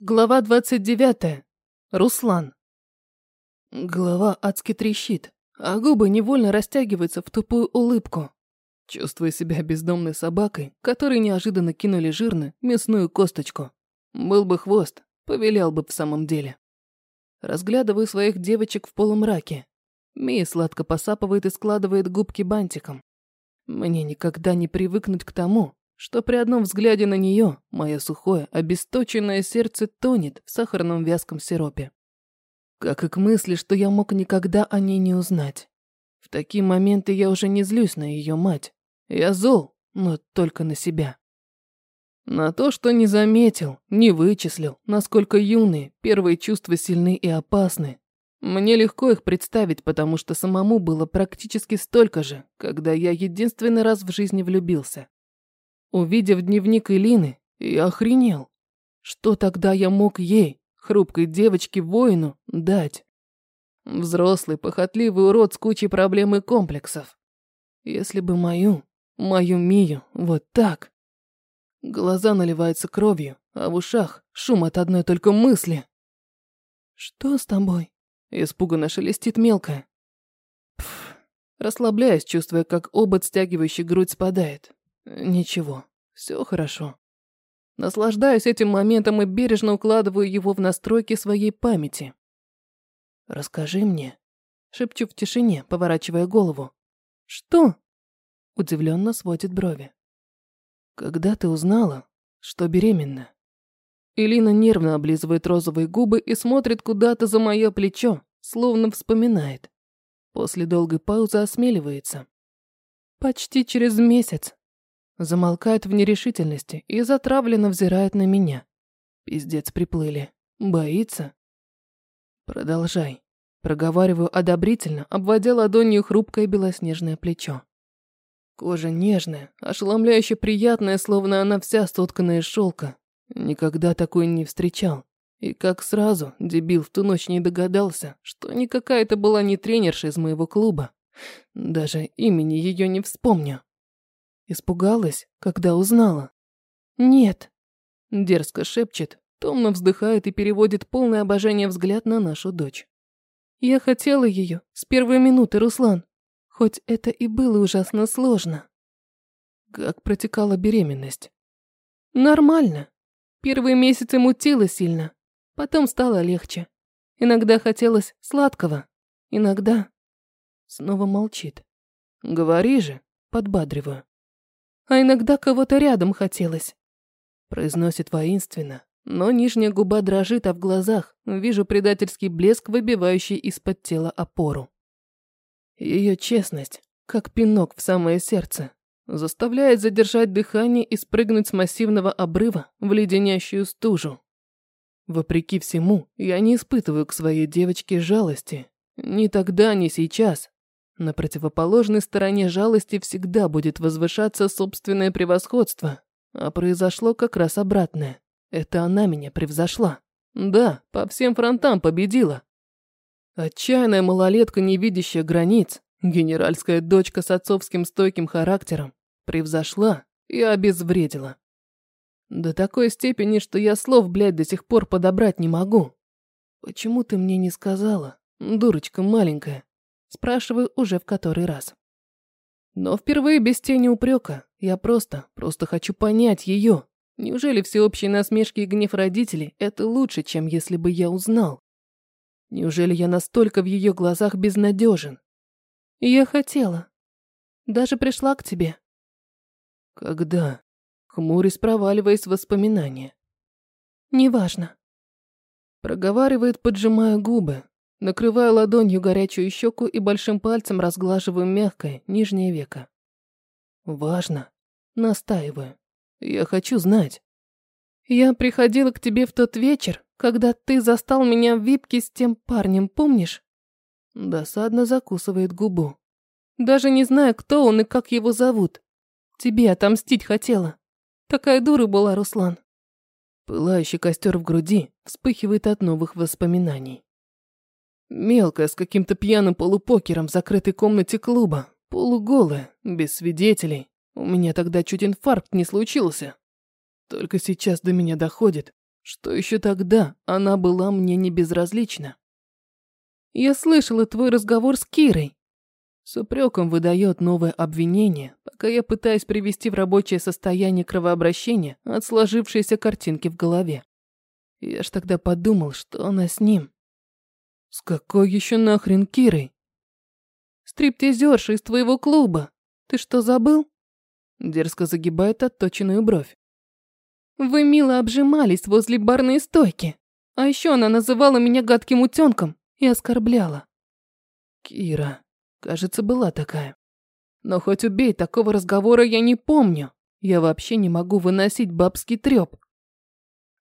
Глава 29. Руслан. Голова адски трещит, а губы невольно растягиваются в тупую улыбку. Чувствую себя бездомной собакой, которой неожиданно кинули жирно мясную косточку. Был бы хвост, повелял бы в самом деле. Разглядываю своих девочек в полумраке. Мия сладко посапывает и складывает губки бантиком. Мне никогда не привыкнуть к тому, что при одном взгляде на нее мое сухое, обесточенное сердце тонет в сахарном вязком сиропе. Как и к мысли, что я мог никогда о ней не узнать. В такие моменты я уже не злюсь на ее мать. Я зол, но только на себя. На то, что не заметил, не вычислил, насколько юные, первые чувства сильны и опасны. Мне легко их представить, потому что самому было практически столько же, когда я единственный раз в жизни влюбился. Увидев дневник Илины, я охренел. Что тогда я мог ей, хрупкой девочке-воину, дать? Взрослый, похотливый урод с кучей проблем и комплексов. Если бы мою, мою Мию, вот так. Глаза наливаются кровью, а в ушах шум от одной только мысли. «Что с тобой?» Испуганно шелестит мелкая. Пф, расслабляясь, чувствуя, как обод, стягивающий грудь, спадает. Ничего, все хорошо. Наслаждаюсь этим моментом и бережно укладываю его в настройки своей памяти. «Расскажи мне», — шепчу в тишине, поворачивая голову. «Что?» — удивленно сводит брови. «Когда ты узнала, что беременна?» Илина нервно облизывает розовые губы и смотрит куда-то за мое плечо, словно вспоминает. После долгой паузы осмеливается. «Почти через месяц», Замолкает в нерешительности и затравленно взирает на меня. Пиздец приплыли. Боится? Продолжай. Проговариваю одобрительно, обводя ладонью хрупкое белоснежное плечо. Кожа нежная, ошеломляюще приятная, словно она вся соткана из шелка. Никогда такой не встречал. И как сразу, дебил в ту ночь не догадался, что никакая это была не тренерша из моего клуба. Даже имени ее не вспомню. Испугалась, когда узнала. «Нет», – дерзко шепчет, томно вздыхает и переводит полное обожание взгляд на нашу дочь. «Я хотела ее с первой минуты, Руслан, хоть это и было ужасно сложно». Как протекала беременность? Нормально. Первые месяцы мутило сильно, потом стало легче. Иногда хотелось сладкого, иногда... Снова молчит. «Говори же», подбадриваю а иногда кого-то рядом хотелось. Произносит воинственно, но нижняя губа дрожит, а в глазах вижу предательский блеск, выбивающий из-под тела опору. Ее честность, как пинок в самое сердце, заставляет задержать дыхание и спрыгнуть с массивного обрыва в леденящую стужу. Вопреки всему, я не испытываю к своей девочке жалости. Ни тогда, ни сейчас. На противоположной стороне жалости всегда будет возвышаться собственное превосходство. А произошло как раз обратное. Это она меня превзошла. Да, по всем фронтам победила. Отчаянная малолетка, не видящая границ, генеральская дочка с отцовским стойким характером, превзошла и обезвредила. До такой степени, что я слов, блядь, до сих пор подобрать не могу. Почему ты мне не сказала, дурочка маленькая? Спрашиваю уже в который раз. Но впервые без тени упрека. Я просто, просто хочу понять ее. Неужели всеобщие насмешки и гнев родителей – это лучше, чем если бы я узнал? Неужели я настолько в ее глазах безнадежен? Я хотела. Даже пришла к тебе. Когда? Хмурясь, проваливаясь в воспоминания. Неважно. Проговаривает, поджимая губы, Накрываю ладонью горячую щеку и большим пальцем разглаживаю мягкое нижнее веко. Важно. Настаиваю. Я хочу знать. Я приходила к тебе в тот вечер, когда ты застал меня в випке с тем парнем, помнишь? Досадно закусывает губу. Даже не знаю, кто он и как его зовут. Тебе отомстить хотела. Такая дура была, Руслан. Пылающий костер в груди вспыхивает от новых воспоминаний. Мелкая, с каким-то пьяным полупокером в закрытой комнате клуба. Полуголая, без свидетелей. У меня тогда чуть инфаркт не случился. Только сейчас до меня доходит, что еще тогда она была мне не безразлична. Я слышала твой разговор с Кирой. С упреком выдает новое обвинение, пока я пытаюсь привести в рабочее состояние кровообращения от сложившейся картинки в голове. Я ж тогда подумал, что она с ним. С какой еще нахрен Кирой? Стриптизерша из твоего клуба. Ты что, забыл? Дерзко загибает отточенную бровь. Вы мило обжимались возле барной стойки. А еще она называла меня гадким утенком и оскорбляла. Кира. Кажется, была такая. Но хоть убей, такого разговора я не помню. Я вообще не могу выносить бабский трёп.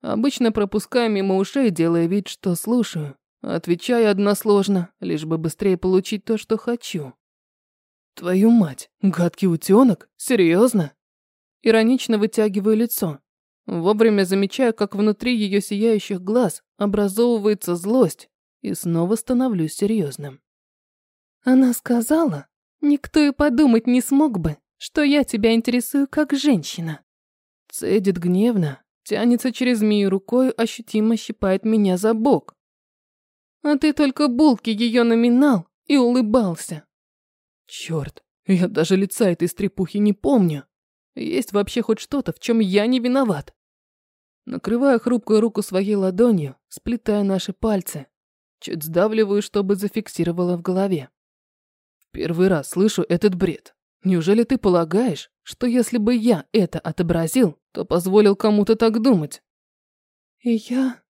Обычно пропускаю мимо ушей, делая вид, что слушаю. Отвечаю односложно, лишь бы быстрее получить то, что хочу. Твою мать, гадкий утёнок? Серьезно? Иронично вытягиваю лицо. Вовремя замечаю, как внутри её сияющих глаз образовывается злость, и снова становлюсь серьезным. Она сказала, никто и подумать не смог бы, что я тебя интересую как женщина. Цедит гневно, тянется через Мию рукой, ощутимо щипает меня за бок. А ты только булки ее номинал и улыбался. Черт, я даже лица этой стрепухи не помню. Есть вообще хоть что-то, в чем я не виноват? Накрываю хрупкую руку своей ладонью, сплетая наши пальцы. Чуть сдавливаю, чтобы зафиксировала в голове. Первый раз слышу этот бред. Неужели ты полагаешь, что если бы я это отобразил, то позволил кому-то так думать? И я...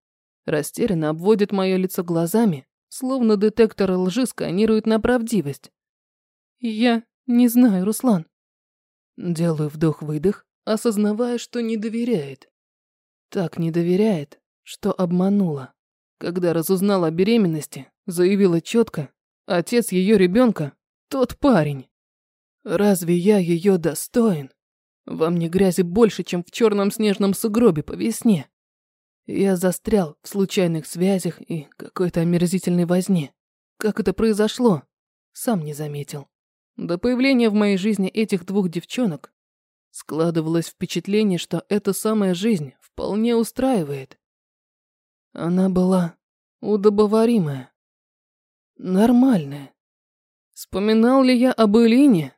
Растерянно обводит мое лицо глазами, словно детектор лжи сканирует на правдивость. Я не знаю, Руслан. Делаю вдох-выдох, осознавая, что не доверяет. Так не доверяет, что обманула. Когда разузнала о беременности, заявила четко, отец ее ребенка тот парень. Разве я ее достоин? Во мне грязи больше, чем в черном снежном сугробе по весне. Я застрял в случайных связях и какой-то омерзительной возне. Как это произошло? Сам не заметил. До появления в моей жизни этих двух девчонок складывалось впечатление, что эта самая жизнь вполне устраивает. Она была удобоваримая, нормальная. Вспоминал ли я об Элине?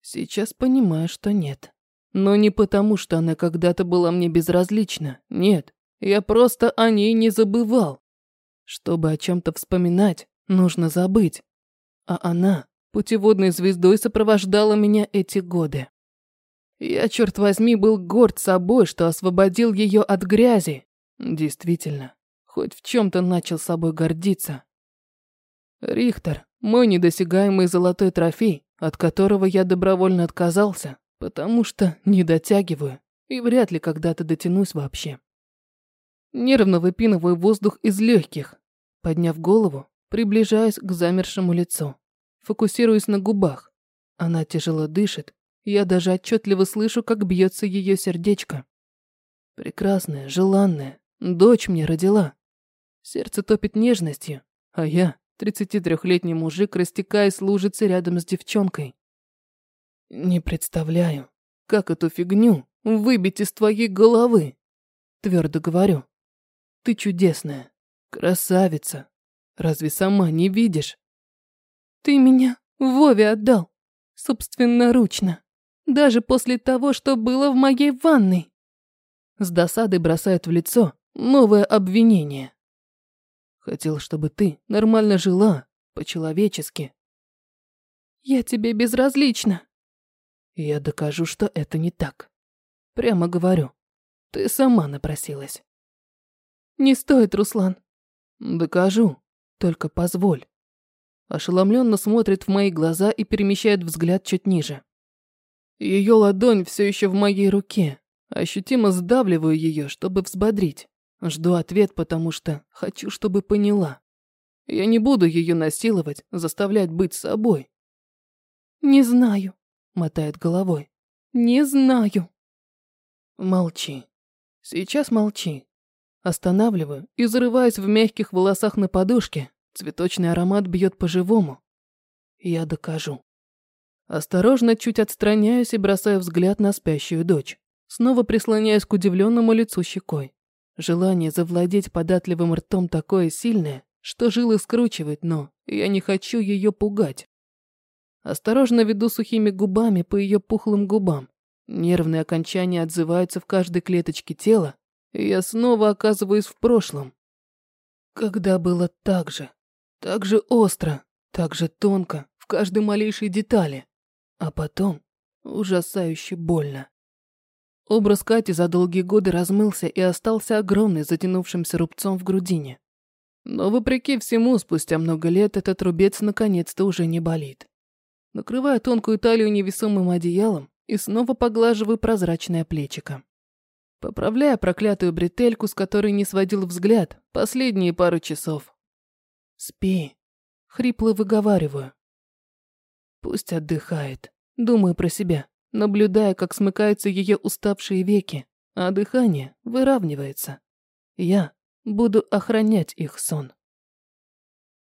Сейчас понимаю, что нет. Но не потому, что она когда-то была мне безразлична. Нет, я просто о ней не забывал. Чтобы о чем-то вспоминать, нужно забыть. А она путеводной звездой сопровождала меня эти годы. Я, черт возьми, был горд собой, что освободил ее от грязи. Действительно, хоть в чем-то начал собой гордиться. Рихтер, мой недосягаемый золотой трофей, от которого я добровольно отказался, потому что не дотягиваю и вряд ли когда-то дотянусь вообще. Нервно выпинываю воздух из легких, подняв голову, приближаясь к замершему лицу. Фокусируюсь на губах. Она тяжело дышит, я даже отчетливо слышу, как бьется ее сердечко. Прекрасная, желанная, дочь мне родила. Сердце топит нежностью, а я 33-летний мужик, растекаясь лужицы рядом с девчонкой. Не представляю, как эту фигню выбить из твоей головы. Твердо говорю. Ты чудесная, красавица. Разве сама не видишь? Ты меня Вове отдал, собственноручно, даже после того, что было в моей ванной. С досадой бросает в лицо новое обвинение. Хотел, чтобы ты нормально жила, по-человечески. Я тебе безразлична. Я докажу, что это не так. Прямо говорю. Ты сама напросилась. Не стоит, Руслан. Докажу. Только позволь. Ошеломленно смотрит в мои глаза и перемещает взгляд чуть ниже. Ее ладонь все еще в моей руке. Ощутимо сдавливаю ее, чтобы взбодрить. Жду ответ, потому что хочу, чтобы поняла. Я не буду ее насиловать, заставлять быть собой. Не знаю, мотает головой. Не знаю. Молчи. Сейчас молчи. Останавливаю и зарываюсь в мягких волосах на подушке. Цветочный аромат бьет по-живому. Я докажу. Осторожно чуть отстраняюсь и бросаю взгляд на спящую дочь. Снова прислоняюсь к удивленному лицу щекой. Желание завладеть податливым ртом такое сильное, что жилы скручивает, но я не хочу ее пугать. Осторожно веду сухими губами по ее пухлым губам. Нервные окончания отзываются в каждой клеточке тела, я снова оказываюсь в прошлом. Когда было так же, так же остро, так же тонко, в каждой малейшей детали. А потом ужасающе больно. Образ Кати за долгие годы размылся и остался огромный, затянувшимся рубцом в грудине. Но вопреки всему, спустя много лет этот рубец наконец-то уже не болит. Накрываю тонкую талию невесомым одеялом и снова поглаживаю прозрачное плечико. Поправляя проклятую бретельку, с которой не сводил взгляд последние пару часов. «Спи», — хрипло выговариваю. Пусть отдыхает. Думаю про себя, наблюдая, как смыкаются ее уставшие веки, а дыхание выравнивается. Я буду охранять их сон.